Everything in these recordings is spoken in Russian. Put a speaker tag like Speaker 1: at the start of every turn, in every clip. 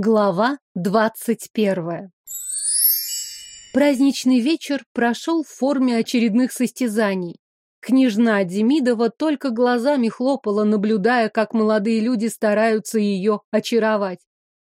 Speaker 1: Глава двадцать первая Праздничный вечер прошел в форме очередных состязаний. Княжна Демидова только глазами хлопала, наблюдая, как молодые люди стараются ее очаровать.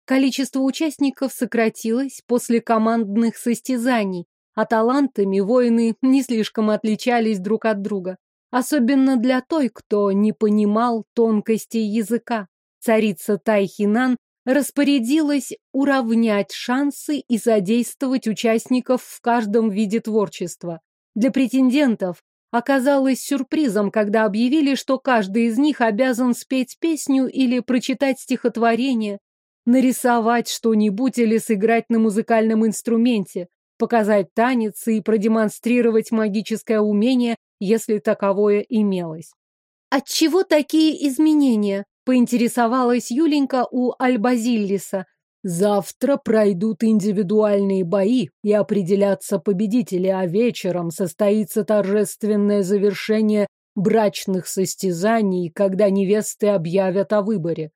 Speaker 1: Количество участников сократилось после командных состязаний, а талантами воины не слишком отличались друг от друга. Особенно для той, кто не понимал тонкостей языка. Царица Тайхинан распорядилась уравнять шансы и задействовать участников в каждом виде творчества. Для претендентов оказалось сюрпризом, когда объявили, что каждый из них обязан спеть песню или прочитать стихотворение, нарисовать что-нибудь или сыграть на музыкальном инструменте, показать танец и продемонстрировать магическое умение, если таковое имелось. Отчего такие изменения? Поинтересовалась Юленька у Альбазиллиса. Завтра пройдут индивидуальные бои и определятся победители, а вечером состоится торжественное завершение брачных состязаний, когда невесты объявят о выборе.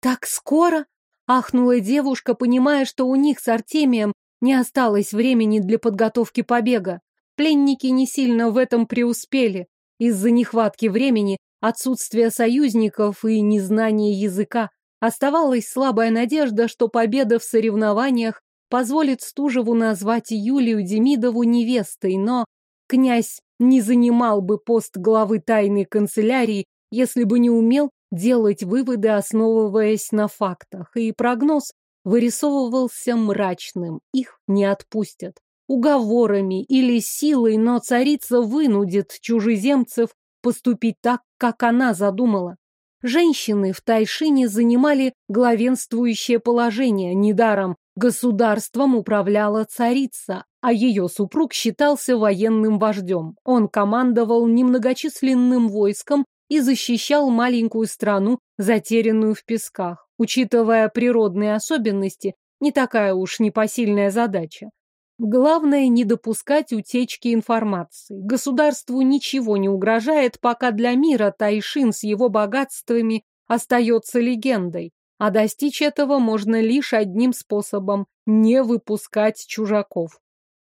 Speaker 1: Так скоро? Ахнула девушка, понимая, что у них с Артемием не осталось времени для подготовки побега. Пленники не сильно в этом преуспели. Из-за нехватки времени отсутствия союзников и незнания языка. Оставалась слабая надежда, что победа в соревнованиях позволит Стужеву назвать Юлию Демидову невестой, но князь не занимал бы пост главы тайной канцелярии, если бы не умел делать выводы, основываясь на фактах, и прогноз вырисовывался мрачным. Их не отпустят. Уговорами или силой, но царица вынудит чужеземцев поступить так, как она задумала. Женщины в Тайшине занимали главенствующее положение, недаром государством управляла царица, а ее супруг считался военным вождем. Он командовал немногочисленным войском и защищал маленькую страну, затерянную в песках. Учитывая природные особенности, не такая уж непосильная задача. Главное не допускать утечки информации. Государству ничего не угрожает, пока для мира Тайшин с его богатствами остается легендой. А достичь этого можно лишь одним способом – не выпускать чужаков.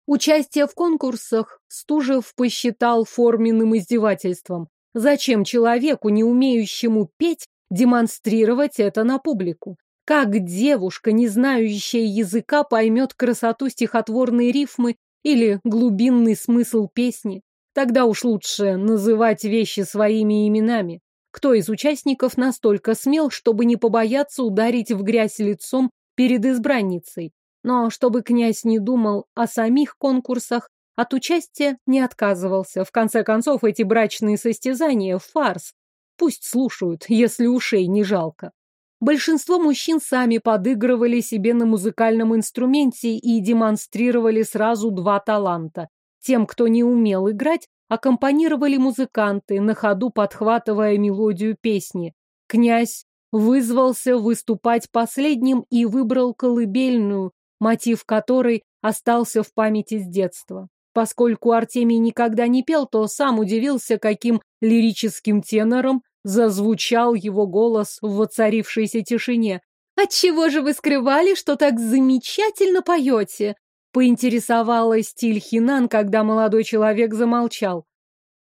Speaker 1: Участие в конкурсах Стужев посчитал форменным издевательством. Зачем человеку, не умеющему петь, демонстрировать это на публику? Как девушка, не знающая языка, поймет красоту стихотворной рифмы или глубинный смысл песни? Тогда уж лучше называть вещи своими именами. Кто из участников настолько смел, чтобы не побояться ударить в грязь лицом перед избранницей? Но чтобы князь не думал о самих конкурсах, от участия не отказывался. В конце концов, эти брачные состязания – фарс. Пусть слушают, если ушей не жалко. Большинство мужчин сами подыгрывали себе на музыкальном инструменте и демонстрировали сразу два таланта. Тем, кто не умел играть, аккомпанировали музыканты, на ходу подхватывая мелодию песни. Князь вызвался выступать последним и выбрал колыбельную, мотив которой остался в памяти с детства. Поскольку Артемий никогда не пел, то сам удивился, каким лирическим тенором Зазвучал его голос в воцарившейся тишине. «Отчего же вы скрывали, что так замечательно поете?» Поинтересовалась Тильхинан, когда молодой человек замолчал.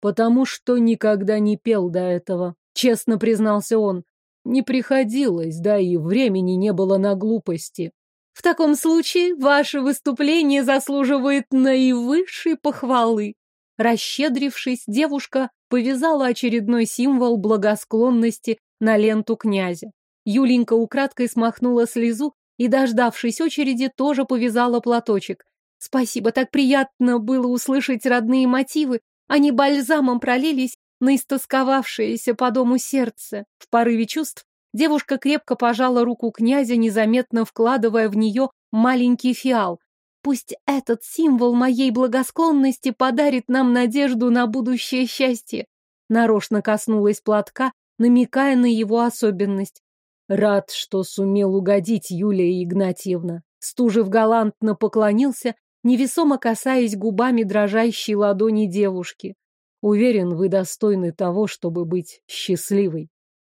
Speaker 1: «Потому что никогда не пел до этого», — честно признался он. «Не приходилось, да и времени не было на глупости». «В таком случае ваше выступление заслуживает наивысшей похвалы». Расщедрившись, девушка повязала очередной символ благосклонности на ленту князя. Юленька украдкой смахнула слезу и, дождавшись очереди, тоже повязала платочек. Спасибо, так приятно было услышать родные мотивы. Они бальзамом пролились на истосковавшееся по дому сердце. В порыве чувств девушка крепко пожала руку князя, незаметно вкладывая в нее маленький фиал. Пусть этот символ моей благосклонности подарит нам надежду на будущее счастье. Нарочно коснулась платка, намекая на его особенность. Рад, что сумел угодить Юлия Игнатьевна. Стужев галантно поклонился, невесомо касаясь губами дрожащей ладони девушки. Уверен, вы достойны того, чтобы быть счастливой.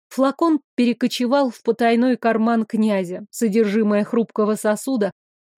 Speaker 1: Флакон перекочевал в потайной карман князя. Содержимое хрупкого сосуда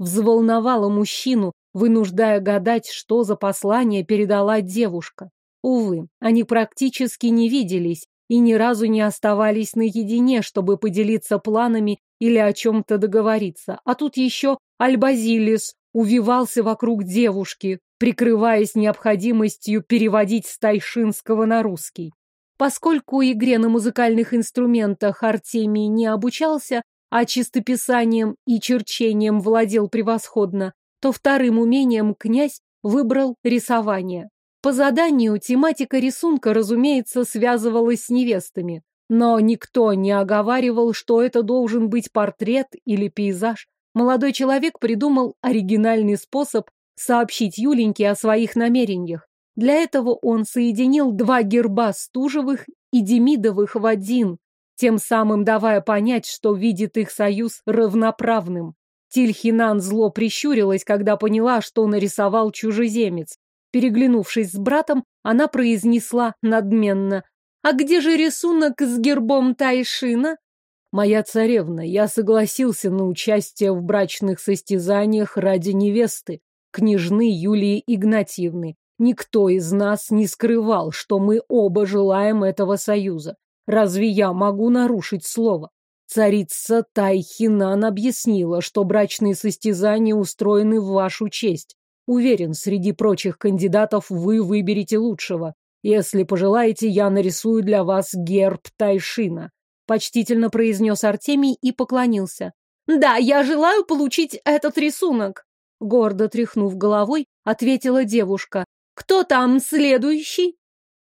Speaker 1: взволновало мужчину, вынуждая гадать, что за послание передала девушка. Увы, они практически не виделись и ни разу не оставались наедине, чтобы поделиться планами или о чем-то договориться. А тут еще Альбазилис увивался вокруг девушки, прикрываясь необходимостью переводить с тайшинского на русский. Поскольку игре на музыкальных инструментах Артемий не обучался, а чистописанием и черчением владел превосходно, то вторым умением князь выбрал рисование. По заданию тематика рисунка, разумеется, связывалась с невестами, но никто не оговаривал, что это должен быть портрет или пейзаж. Молодой человек придумал оригинальный способ сообщить Юленьке о своих намерениях. Для этого он соединил два герба Стужевых и Демидовых в один, тем самым давая понять, что видит их союз равноправным. Тильхинан зло прищурилась, когда поняла, что нарисовал чужеземец. Переглянувшись с братом, она произнесла надменно. «А где же рисунок с гербом Тайшина?» «Моя царевна, я согласился на участие в брачных состязаниях ради невесты, княжны Юлии Игнатьевны. Никто из нас не скрывал, что мы оба желаем этого союза. Разве я могу нарушить слово? Царица Тайхинан объяснила, что брачные состязания устроены в вашу честь. Уверен, среди прочих кандидатов вы выберете лучшего. Если пожелаете, я нарисую для вас герб Тайшина. Почтительно произнес Артемий и поклонился. Да, я желаю получить этот рисунок. Гордо тряхнув головой, ответила девушка. Кто там следующий?